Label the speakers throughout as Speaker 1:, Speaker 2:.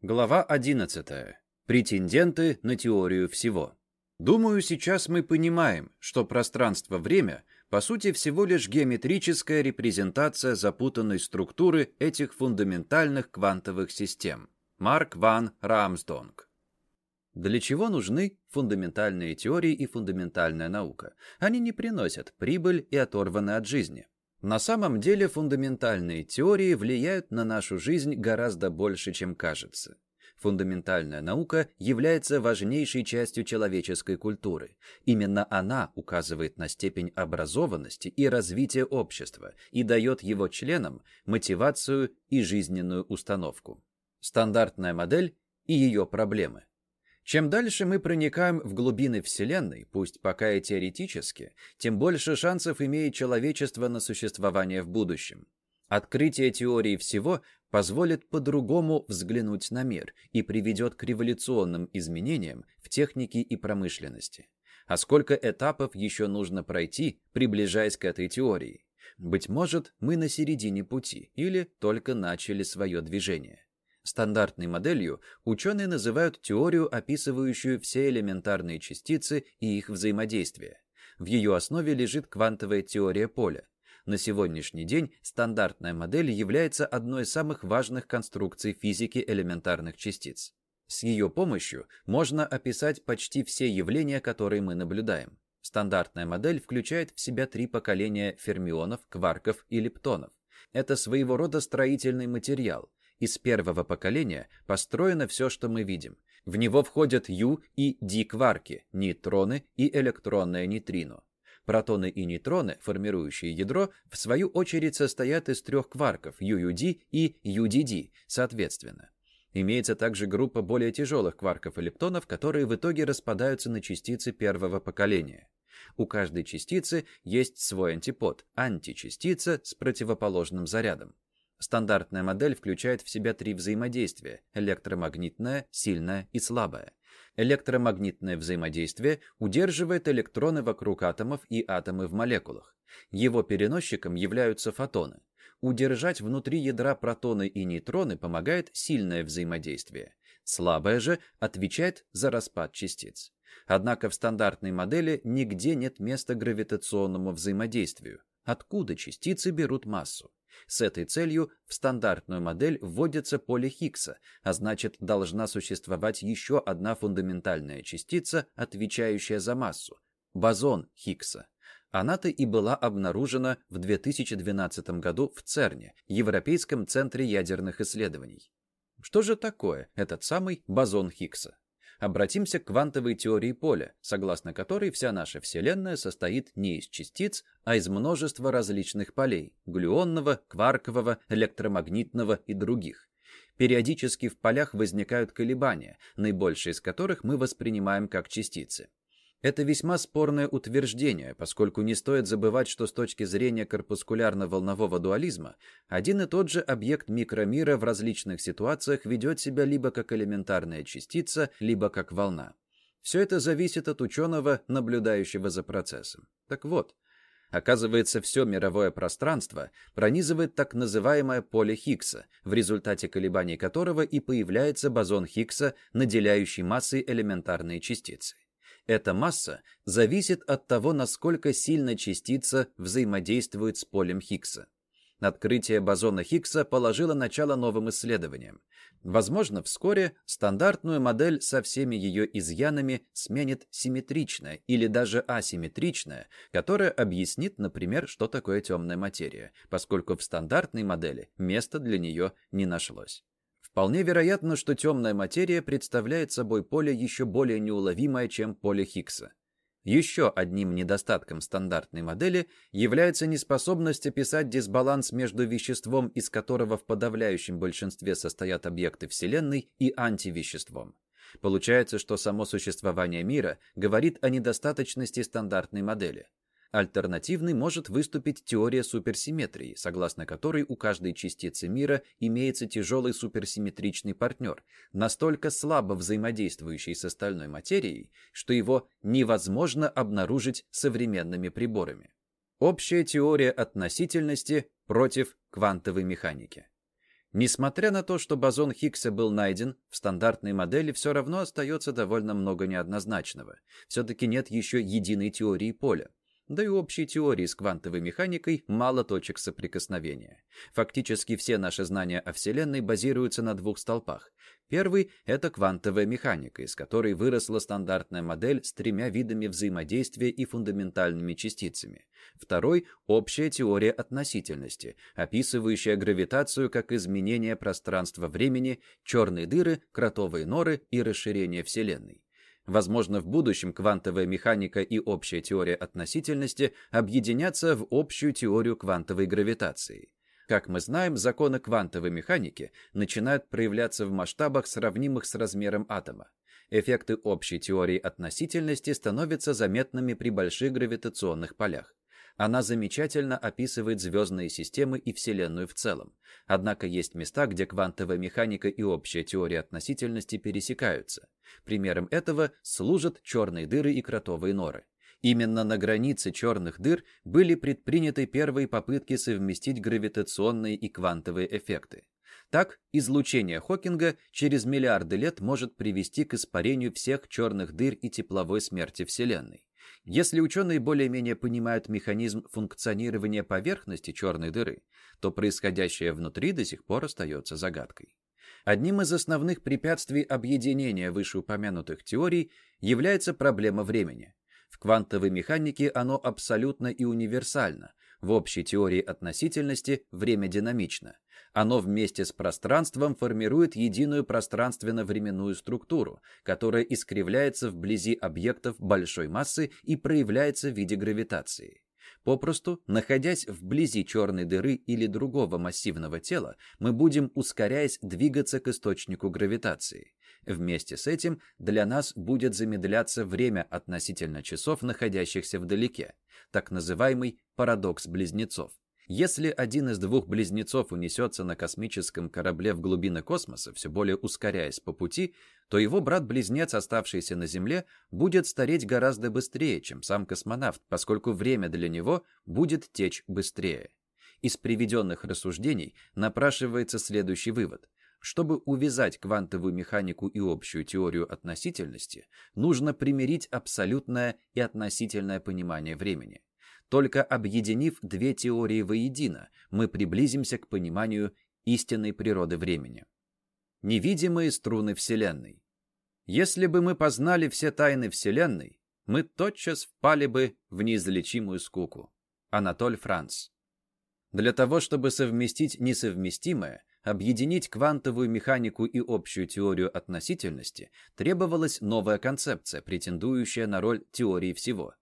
Speaker 1: Глава 11. Претенденты на теорию всего. Думаю, сейчас мы понимаем, что пространство-время по сути всего лишь геометрическая репрезентация запутанной структуры этих фундаментальных квантовых систем. Марк ван Рамсдонг. Для чего нужны фундаментальные теории и фундаментальная наука? Они не приносят прибыль и оторваны от жизни. На самом деле фундаментальные теории влияют на нашу жизнь гораздо больше, чем кажется. Фундаментальная наука является важнейшей частью человеческой культуры. Именно она указывает на степень образованности и развития общества и дает его членам мотивацию и жизненную установку. Стандартная модель и ее проблемы. Чем дальше мы проникаем в глубины Вселенной, пусть пока и теоретически, тем больше шансов имеет человечество на существование в будущем. Открытие теории всего позволит по-другому взглянуть на мир и приведет к революционным изменениям в технике и промышленности. А сколько этапов еще нужно пройти, приближаясь к этой теории? Быть может, мы на середине пути или только начали свое движение. Стандартной моделью ученые называют теорию, описывающую все элементарные частицы и их взаимодействие. В ее основе лежит квантовая теория поля. На сегодняшний день стандартная модель является одной из самых важных конструкций физики элементарных частиц. С ее помощью можно описать почти все явления, которые мы наблюдаем. Стандартная модель включает в себя три поколения фермионов, кварков и лептонов. Это своего рода строительный материал, из первого поколения построено все, что мы видим. В него входят Ю и Ди-кварки, нейтроны и электронное нейтрино. Протоны и нейтроны, формирующие ядро, в свою очередь состоят из трех кварков UUD и UDD, соответственно. Имеется также группа более тяжелых кварков и лептонов, которые в итоге распадаются на частицы первого поколения. У каждой частицы есть свой антипод – античастица с противоположным зарядом. Стандартная модель включает в себя три взаимодействия – электромагнитное, сильное и слабое. Электромагнитное взаимодействие удерживает электроны вокруг атомов и атомы в молекулах. Его переносчиком являются фотоны. Удержать внутри ядра протоны и нейтроны помогает сильное взаимодействие. Слабое же отвечает за распад частиц. Однако в стандартной модели нигде нет места гравитационному взаимодействию. Откуда частицы берут массу? С этой целью в стандартную модель вводится поле Хиггса, а значит должна существовать еще одна фундаментальная частица, отвечающая за массу – бозон Хиггса. Она-то и была обнаружена в 2012 году в ЦЕРНе, Европейском центре ядерных исследований. Что же такое этот самый бозон Хиггса? Обратимся к квантовой теории поля, согласно которой вся наша Вселенная состоит не из частиц, а из множества различных полей – глюонного, кваркового, электромагнитного и других. Периодически в полях возникают колебания, наибольшие из которых мы воспринимаем как частицы. Это весьма спорное утверждение, поскольку не стоит забывать, что с точки зрения корпускулярно-волнового дуализма, один и тот же объект микромира в различных ситуациях ведет себя либо как элементарная частица, либо как волна. Все это зависит от ученого, наблюдающего за процессом. Так вот, Оказывается, все мировое пространство пронизывает так называемое поле Хиггса, в результате колебаний которого и появляется бозон Хиггса, наделяющий массой элементарные частицы. Эта масса зависит от того, насколько сильно частица взаимодействует с полем Хиггса. Открытие бозона Хиггса положило начало новым исследованиям. Возможно, вскоре стандартную модель со всеми ее изъянами сменит симметричная или даже асимметричная, которая объяснит, например, что такое темная материя, поскольку в стандартной модели места для нее не нашлось. Вполне вероятно, что темная материя представляет собой поле еще более неуловимое, чем поле Хиггса. Еще одним недостатком стандартной модели является неспособность описать дисбаланс между веществом, из которого в подавляющем большинстве состоят объекты Вселенной, и антивеществом. Получается, что само существование мира говорит о недостаточности стандартной модели. Альтернативной может выступить теория суперсимметрии, согласно которой у каждой частицы мира имеется тяжелый суперсимметричный партнер, настолько слабо взаимодействующий с остальной материей, что его невозможно обнаружить современными приборами. Общая теория относительности против квантовой механики. Несмотря на то, что бозон Хиггса был найден, в стандартной модели все равно остается довольно много неоднозначного. Все-таки нет еще единой теории поля. Да и общей теории с квантовой механикой мало точек соприкосновения. Фактически все наши знания о Вселенной базируются на двух столпах. Первый – это квантовая механика, из которой выросла стандартная модель с тремя видами взаимодействия и фундаментальными частицами. Второй – общая теория относительности, описывающая гравитацию как изменение пространства-времени, черные дыры, кротовые норы и расширение Вселенной. Возможно, в будущем квантовая механика и общая теория относительности объединятся в общую теорию квантовой гравитации. Как мы знаем, законы квантовой механики начинают проявляться в масштабах, сравнимых с размером атома. Эффекты общей теории относительности становятся заметными при больших гравитационных полях. Она замечательно описывает звездные системы и Вселенную в целом. Однако есть места, где квантовая механика и общая теория относительности пересекаются. Примером этого служат черные дыры и кротовые норы. Именно на границе черных дыр были предприняты первые попытки совместить гравитационные и квантовые эффекты. Так, излучение Хокинга через миллиарды лет может привести к испарению всех черных дыр и тепловой смерти Вселенной. Если ученые более-менее понимают механизм функционирования поверхности черной дыры, то происходящее внутри до сих пор остается загадкой. Одним из основных препятствий объединения вышеупомянутых теорий является проблема времени. В квантовой механике оно абсолютно и универсально. В общей теории относительности время динамично. Оно вместе с пространством формирует единую пространственно-временную структуру, которая искривляется вблизи объектов большой массы и проявляется в виде гравитации. Попросту, находясь вблизи черной дыры или другого массивного тела, мы будем, ускоряясь, двигаться к источнику гравитации. Вместе с этим для нас будет замедляться время относительно часов, находящихся вдалеке, так называемый парадокс близнецов. Если один из двух близнецов унесется на космическом корабле в глубины космоса, все более ускоряясь по пути, то его брат-близнец, оставшийся на Земле, будет стареть гораздо быстрее, чем сам космонавт, поскольку время для него будет течь быстрее. Из приведенных рассуждений напрашивается следующий вывод. Чтобы увязать квантовую механику и общую теорию относительности, нужно примирить абсолютное и относительное понимание времени. Только объединив две теории воедино, мы приблизимся к пониманию истинной природы времени. Невидимые струны Вселенной. Если бы мы познали все тайны Вселенной, мы тотчас впали бы в неизлечимую скуку. Анатоль Франц. Для того, чтобы совместить несовместимое, объединить квантовую механику и общую теорию относительности, требовалась новая концепция, претендующая на роль теории всего.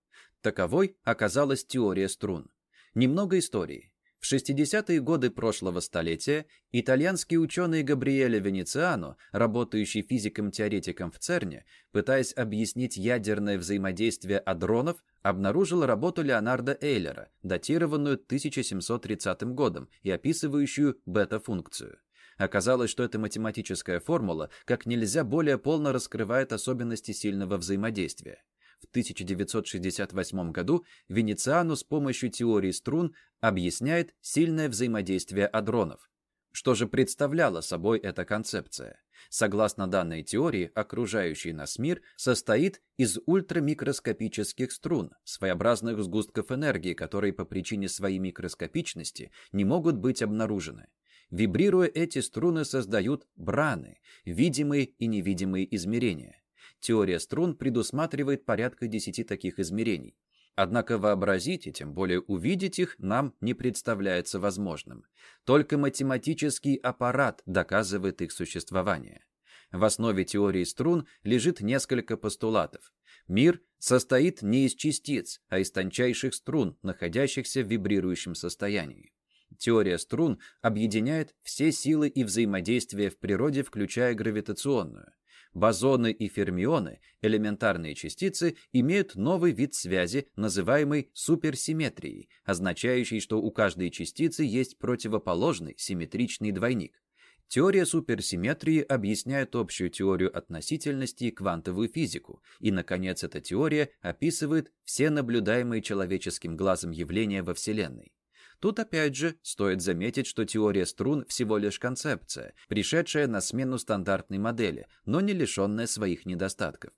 Speaker 1: Таковой оказалась теория струн. Немного истории. В 60-е годы прошлого столетия итальянский ученый Габриэле Венециано, работающий физиком-теоретиком в ЦЕРНе, пытаясь объяснить ядерное взаимодействие адронов, обнаружил работу Леонарда Эйлера, датированную 1730 годом и описывающую бета-функцию. Оказалось, что эта математическая формула как нельзя более полно раскрывает особенности сильного взаимодействия. В 1968 году Венециану с помощью теории струн объясняет сильное взаимодействие адронов. Что же представляла собой эта концепция? Согласно данной теории, окружающий нас мир состоит из ультрамикроскопических струн, своеобразных сгустков энергии, которые по причине своей микроскопичности не могут быть обнаружены. Вибрируя, эти струны создают браны, видимые и невидимые измерения. Теория струн предусматривает порядка 10 таких измерений. Однако вообразить и тем более увидеть их нам не представляется возможным. Только математический аппарат доказывает их существование. В основе теории струн лежит несколько постулатов. Мир состоит не из частиц, а из тончайших струн, находящихся в вибрирующем состоянии. Теория струн объединяет все силы и взаимодействия в природе, включая гравитационную. Бозоны и фермионы, элементарные частицы, имеют новый вид связи, называемый суперсимметрией, означающий, что у каждой частицы есть противоположный симметричный двойник. Теория суперсимметрии объясняет общую теорию относительности и квантовую физику, и, наконец, эта теория описывает все наблюдаемые человеческим глазом явления во Вселенной. Тут опять же стоит заметить, что теория струн всего лишь концепция, пришедшая на смену стандартной модели, но не лишенная своих недостатков.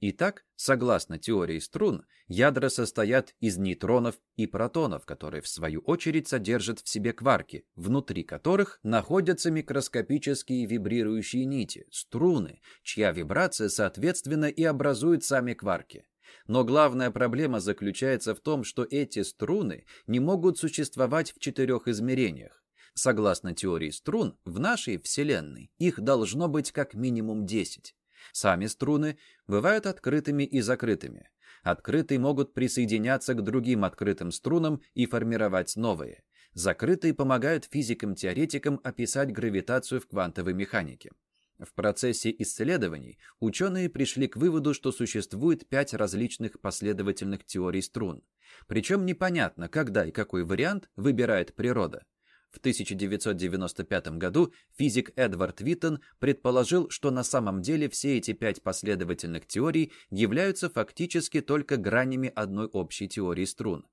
Speaker 1: Итак, согласно теории струн, ядра состоят из нейтронов и протонов, которые в свою очередь содержат в себе кварки, внутри которых находятся микроскопические вибрирующие нити, струны, чья вибрация соответственно и образует сами кварки. Но главная проблема заключается в том, что эти струны не могут существовать в четырех измерениях. Согласно теории струн, в нашей Вселенной их должно быть как минимум 10. Сами струны бывают открытыми и закрытыми. Открытые могут присоединяться к другим открытым струнам и формировать новые. Закрытые помогают физикам-теоретикам описать гравитацию в квантовой механике. В процессе исследований ученые пришли к выводу, что существует пять различных последовательных теорий струн. Причем непонятно, когда и какой вариант выбирает природа. В 1995 году физик Эдвард Виттон предположил, что на самом деле все эти пять последовательных теорий являются фактически только гранями одной общей теории струн.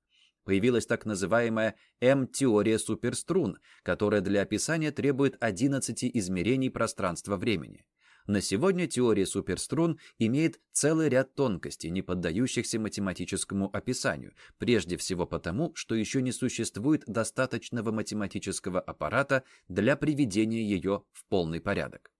Speaker 1: Появилась так называемая М-теория суперструн, которая для описания требует 11 измерений пространства-времени. На сегодня теория суперструн имеет целый ряд тонкостей, не поддающихся математическому описанию, прежде всего потому, что еще не существует достаточного математического аппарата для приведения ее в полный порядок.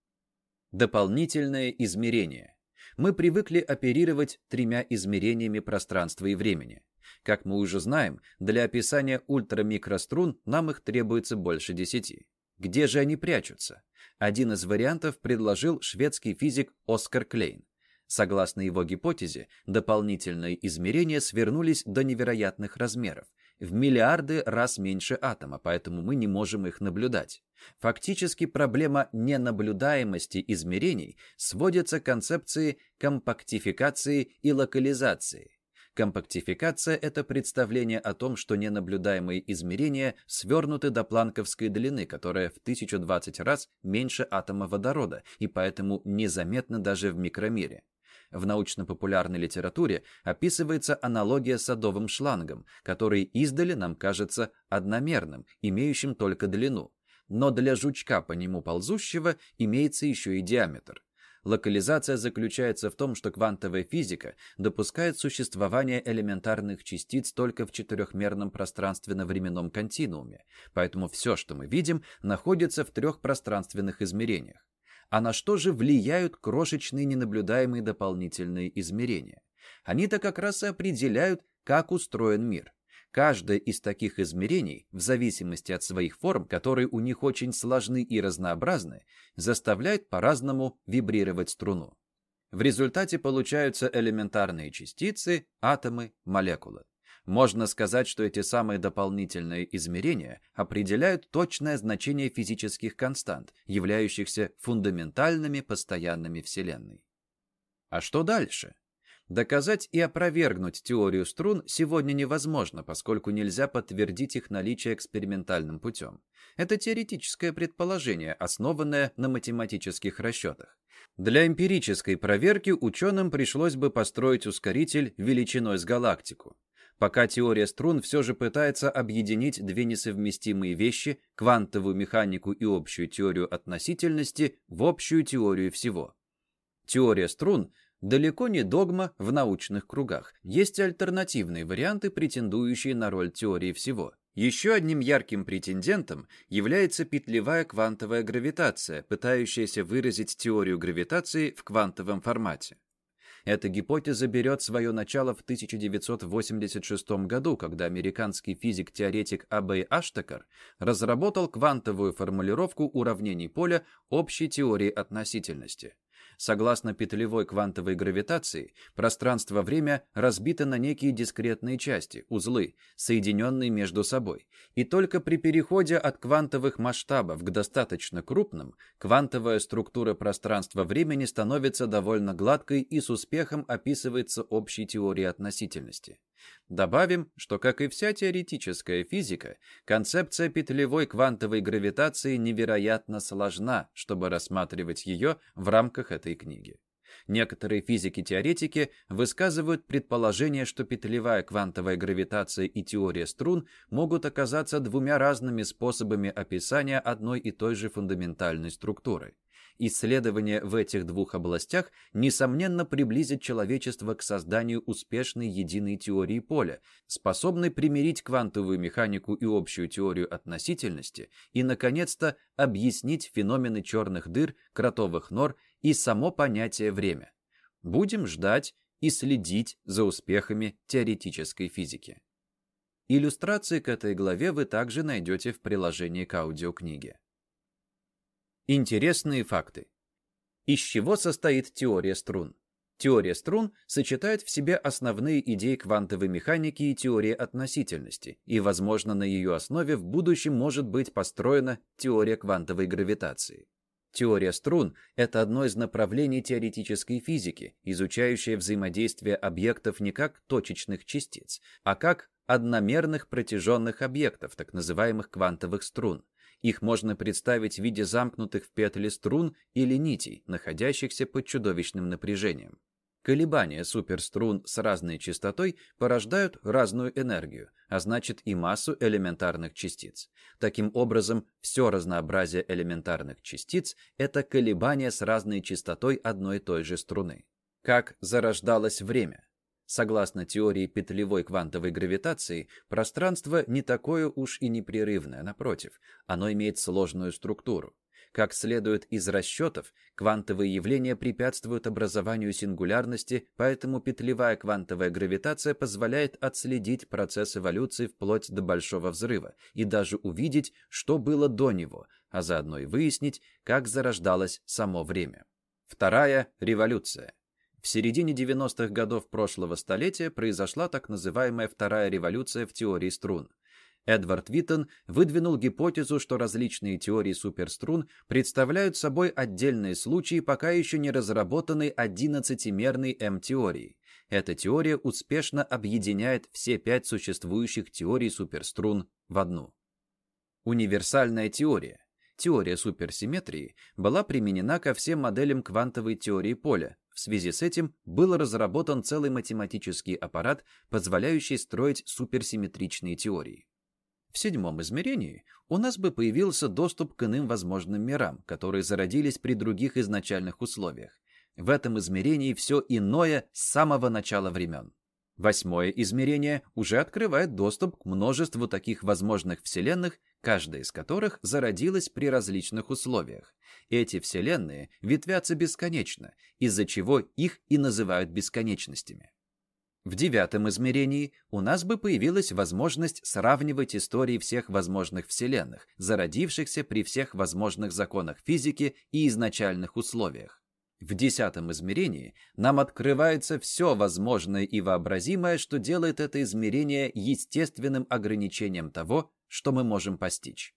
Speaker 1: Дополнительное измерение. Мы привыкли оперировать тремя измерениями пространства и времени. Как мы уже знаем, для описания ультрамикрострун нам их требуется больше десяти. Где же они прячутся? Один из вариантов предложил шведский физик Оскар Клейн. Согласно его гипотезе, дополнительные измерения свернулись до невероятных размеров, в миллиарды раз меньше атома, поэтому мы не можем их наблюдать. Фактически проблема ненаблюдаемости измерений сводится к концепции компактификации и локализации. Компактификация – это представление о том, что ненаблюдаемые измерения свернуты до планковской длины, которая в 1020 раз меньше атома водорода, и поэтому незаметна даже в микромире. В научно-популярной литературе описывается аналогия с садовым шлангом, который издали нам кажется одномерным, имеющим только длину. Но для жучка по нему ползущего имеется еще и диаметр. Локализация заключается в том, что квантовая физика допускает существование элементарных частиц только в четырехмерном пространственно-временном континууме, поэтому все, что мы видим, находится в трех пространственных измерениях. А на что же влияют крошечные ненаблюдаемые дополнительные измерения? Они-то как раз и определяют, как устроен мир. Каждое из таких измерений, в зависимости от своих форм, которые у них очень сложны и разнообразны, заставляет по-разному вибрировать струну. В результате получаются элементарные частицы, атомы, молекулы. Можно сказать, что эти самые дополнительные измерения определяют точное значение физических констант, являющихся фундаментальными постоянными Вселенной. А что дальше? Доказать и опровергнуть теорию струн сегодня невозможно, поскольку нельзя подтвердить их наличие экспериментальным путем. Это теоретическое предположение, основанное на математических расчетах. Для эмпирической проверки ученым пришлось бы построить ускоритель величиной с галактику. Пока теория струн все же пытается объединить две несовместимые вещи, квантовую механику и общую теорию относительности, в общую теорию всего. Теория струн далеко не догма в научных кругах. Есть альтернативные варианты, претендующие на роль теории всего. Еще одним ярким претендентом является петлевая квантовая гравитация, пытающаяся выразить теорию гравитации в квантовом формате. Эта гипотеза берет свое начало в 1986 году, когда американский физик-теоретик А.Б. Аштекер разработал квантовую формулировку уравнений поля общей теории относительности. Согласно петлевой квантовой гравитации, пространство-время разбито на некие дискретные части, узлы, соединенные между собой. И только при переходе от квантовых масштабов к достаточно крупным, квантовая структура пространства-времени становится довольно гладкой и с успехом описывается общей теорией относительности. Добавим, что, как и вся теоретическая физика, концепция петлевой квантовой гравитации невероятно сложна, чтобы рассматривать ее в рамках этой книги. Некоторые физики-теоретики высказывают предположение, что петлевая квантовая гравитация и теория струн могут оказаться двумя разными способами описания одной и той же фундаментальной структуры. Исследования в этих двух областях, несомненно, приблизят человечество к созданию успешной единой теории поля, способной примирить квантовую механику и общую теорию относительности и, наконец-то, объяснить феномены черных дыр, кротовых нор и само понятие «время». Будем ждать и следить за успехами теоретической физики. Иллюстрации к этой главе вы также найдете в приложении к аудиокниге. Интересные факты. Из чего состоит теория струн? Теория струн сочетает в себе основные идеи квантовой механики и теории относительности, и, возможно, на ее основе в будущем может быть построена теория квантовой гравитации. Теория струн – это одно из направлений теоретической физики, изучающее взаимодействие объектов не как точечных частиц, а как одномерных протяженных объектов, так называемых квантовых струн. Их можно представить в виде замкнутых в петли струн или нитей, находящихся под чудовищным напряжением. Колебания суперструн с разной частотой порождают разную энергию, а значит и массу элементарных частиц. Таким образом, все разнообразие элементарных частиц – это колебания с разной частотой одной и той же струны. Как зарождалось время? Согласно теории петлевой квантовой гравитации, пространство не такое уж и непрерывное, напротив, оно имеет сложную структуру. Как следует из расчетов, квантовые явления препятствуют образованию сингулярности, поэтому петлевая квантовая гравитация позволяет отследить процесс эволюции вплоть до Большого взрыва и даже увидеть, что было до него, а заодно и выяснить, как зарождалось само время. Вторая – революция. В середине 90-х годов прошлого столетия произошла так называемая вторая революция в теории струн – Эдвард Виттон выдвинул гипотезу, что различные теории суперструн представляют собой отдельные случаи пока еще не разработанной 11-мерной М-теории. Эта теория успешно объединяет все пять существующих теорий суперструн в одну. Универсальная теория. Теория суперсимметрии была применена ко всем моделям квантовой теории поля. В связи с этим был разработан целый математический аппарат, позволяющий строить суперсимметричные теории. В седьмом измерении у нас бы появился доступ к иным возможным мирам, которые зародились при других изначальных условиях. В этом измерении все иное с самого начала времен. Восьмое измерение уже открывает доступ к множеству таких возможных вселенных, каждая из которых зародилась при различных условиях. Эти вселенные ветвятся бесконечно, из-за чего их и называют бесконечностями. В девятом измерении у нас бы появилась возможность сравнивать истории всех возможных вселенных, зародившихся при всех возможных законах физики и изначальных условиях. В десятом измерении нам открывается все возможное и вообразимое, что делает это измерение естественным ограничением того, что мы можем постичь.